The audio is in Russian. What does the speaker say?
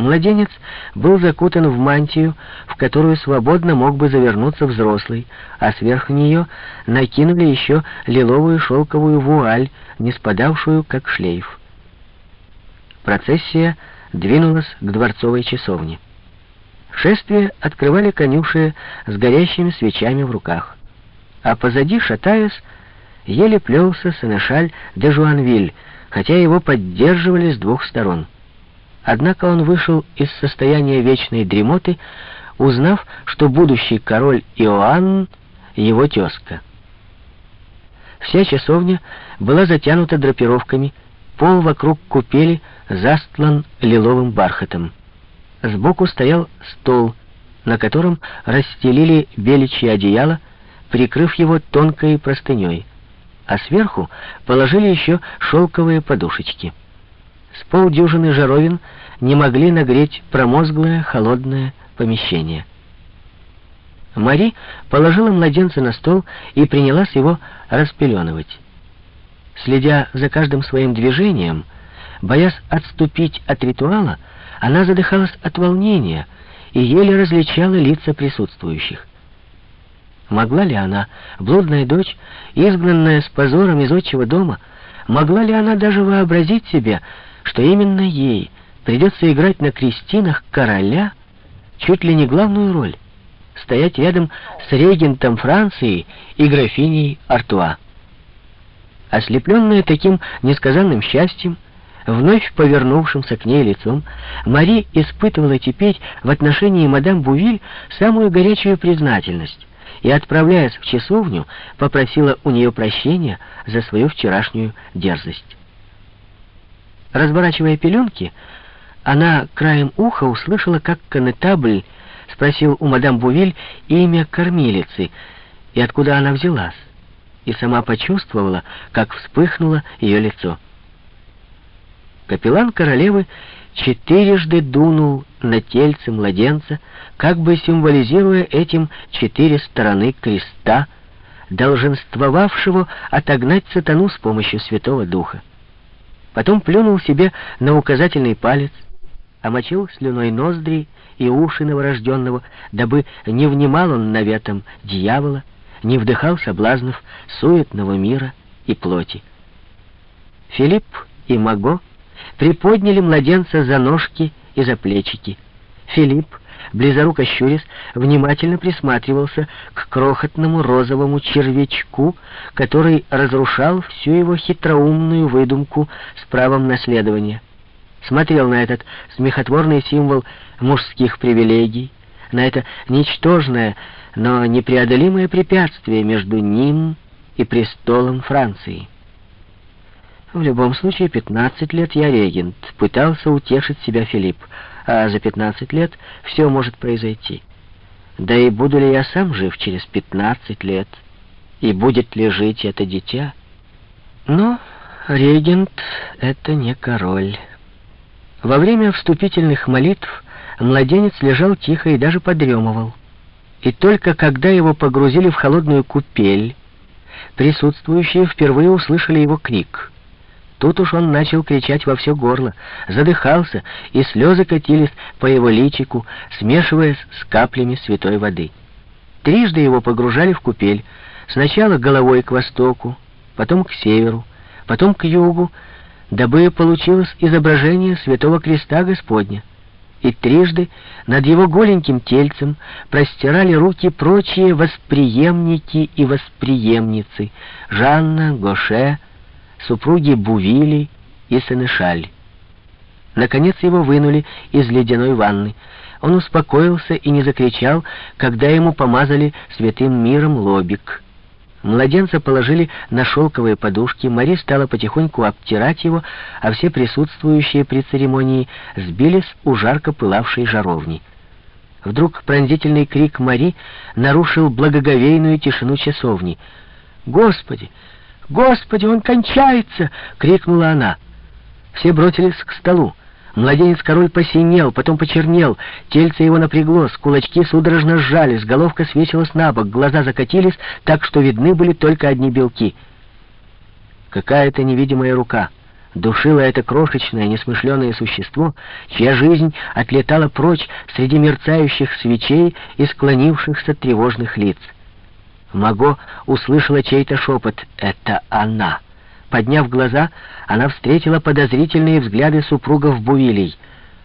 Младенец был закутан в мантию, в которую свободно мог бы завернуться взрослый, а сверху нее накинули еще лиловую шелковую вуаль, не спадавшую, как шлейф. Процессия двинулась к дворцовой часовне. Шествие открывали конюши с горящими свечами в руках, а позади, шатаясь, еле плелся Сенешаль де Жуанвиль, хотя его поддерживали с двух сторон — Однако он вышел из состояния вечной дремоты, узнав, что будущий король Иоанн — его тезка. Вся часовня была затянута драпировками, пол вокруг купели застлан лиловым бархатом. Сбоку стоял стол, на котором расстелили беличье одеяло, прикрыв его тонкой простыней, а сверху положили еще шелковые подушечки. С полдюжины жаровин не могли нагреть промозглое, холодное помещение. Мари положила младенца на стол и принялась его распеленывать. Следя за каждым своим движением, боясь отступить от ритуала, она задыхалась от волнения и еле различала лица присутствующих. Могла ли она, блудная дочь, изгнанная с позором из отчего дома, могла ли она даже вообразить себе, что именно ей придется играть на крестинах короля чуть ли не главную роль, стоять рядом с регентом Франции и графиней Артуа. Ослепленная таким несказанным счастьем, вновь повернувшимся к ней лицом, Мари испытывала теперь в отношении мадам Бувиль самую горячую признательность и, отправляясь в часовню, попросила у нее прощения за свою вчерашнюю дерзость. Разворачивая пеленки, она краем уха услышала, как конетабль спросил у мадам Бувиль имя кормилицы и откуда она взялась, и сама почувствовала, как вспыхнуло ее лицо. Капеллан королевы четырежды дунул на тельце младенца, как бы символизируя этим четыре стороны креста, долженствовавшего отогнать сатану с помощью Святого Духа. Потом плюнул себе на указательный палец, омочил слюной ноздри и уши новорожденного, дабы не внимал он наветом дьявола, не вдыхал соблазнов суетного мира и плоти. Филипп и Маго приподняли младенца за ножки и за плечики. Филипп, близоруко щурясь, внимательно присматривался к крохотному розовому червячку, который разрушал всю его хитроумную выдумку с правом наследования. Смотрел на этот смехотворный символ мужских привилегий, на это ничтожное, но непреодолимое препятствие между ним и престолом Франции. В любом случае, 15 лет я регент, пытался утешить себя Филипп, а за 15 лет все может произойти. Да и буду ли я сам жив через 15 лет, и будет ли жить это дитя? Но регент — это не король. Во время вступительных молитв младенец лежал тихо и даже подремывал. И только когда его погрузили в холодную купель, присутствующие впервые услышали его крик — Тут уж он начал кричать во все горло, задыхался, и слезы катились по его личику, смешиваясь с каплями святой воды. Трижды его погружали в купель, сначала головой к востоку, потом к северу, потом к югу, дабы получилось изображение святого креста Господня. И трижды над его голеньким тельцем простирали руки прочие восприемники и восприемницы — Жанна, Гоше, супруги Бувили и Сенешаль. Наконец его вынули из ледяной ванны. Он успокоился и не закричал, когда ему помазали святым миром лобик. Младенца положили на шелковые подушки, Мари стала потихоньку обтирать его, а все присутствующие при церемонии сбились у жарко пылавшей жаровни. Вдруг пронзительный крик Мари нарушил благоговейную тишину часовни. «Господи! «Господи, он кончается!» — крикнула она. Все бросились к столу. Младенец-король посинел, потом почернел, тельце его напряглось, кулачки судорожно сжались, головка свесилась на бок, глаза закатились, так что видны были только одни белки. Какая-то невидимая рука душило это крошечное, несмышленое существо, чья жизнь отлетала прочь среди мерцающих свечей и склонившихся тревожных лиц. Маго услышала чей-то шепот «Это она!». Подняв глаза, она встретила подозрительные взгляды супругов Бувилей —